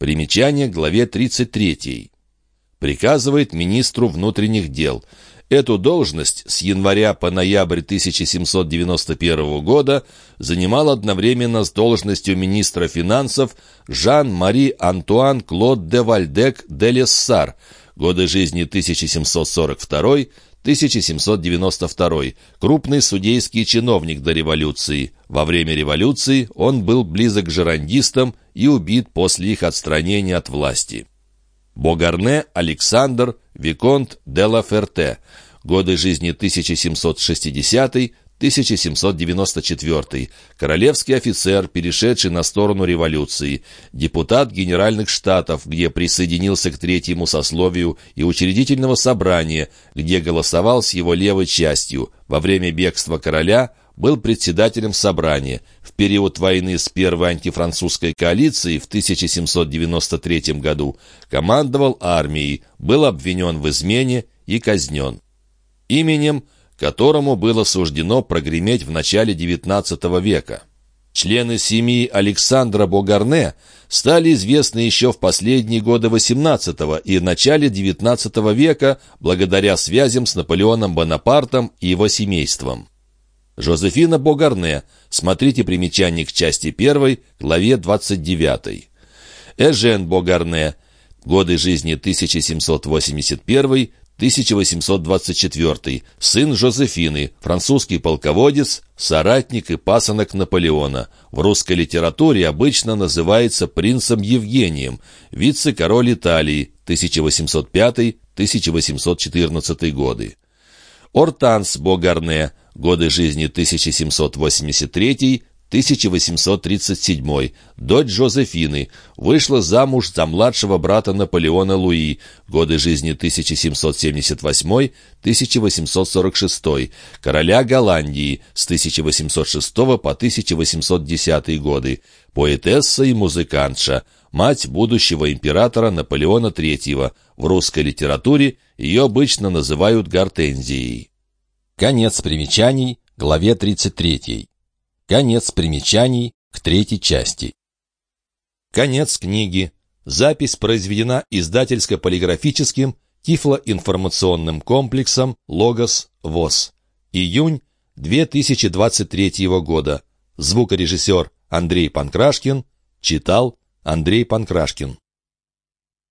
Примечание к главе 33. Приказывает министру внутренних дел. Эту должность с января по ноябрь 1791 года занимал одновременно с должностью министра финансов Жан-Мари Антуан Клод де Вальдек де Лессар, годы жизни 1742 1792, крупный судейский чиновник до революции. Во время революции он был близок к жерандистам и убит после их отстранения от власти. Богарне Александр Виконт де ла Ферте, годы жизни 1760 1794. Королевский офицер, перешедший на сторону революции. Депутат Генеральных Штатов, где присоединился к третьему сословию, и учредительного собрания, где голосовал с его левой частью. Во время бегства короля был председателем собрания. В период войны с первой антифранцузской коалицией в 1793 году командовал армией, был обвинен в измене и казнен. Именем – которому было суждено прогреметь в начале XIX века. Члены семьи Александра Богарне стали известны еще в последние годы XVIII и начале XIX века благодаря связям с Наполеоном Бонапартом и его семейством. Жозефина Богарне. Смотрите примечание к части 1, главе 29. Эжен Богарне. Годы жизни 1781 1824, сын Жозефины, французский полководец, соратник и пасынок Наполеона. В русской литературе обычно называется принцем Евгением, вице-король Италии, 1805-1814 годы. Ортанс Богарне, годы жизни 1783 1837, дочь Жозефины, вышла замуж за младшего брата Наполеона Луи, годы жизни 1778-1846, короля Голландии с 1806 по 1810 годы, поэтесса и музыкантша, мать будущего императора Наполеона III. В русской литературе ее обычно называют Гортензией. Конец примечаний, главе 33. Конец примечаний к третьей части. Конец книги. Запись произведена издательско-полиграфическим тифлоинформационным комплексом «Логос ВОЗ». Июнь 2023 года. Звукорежиссер Андрей Панкрашкин. Читал Андрей Панкрашкин.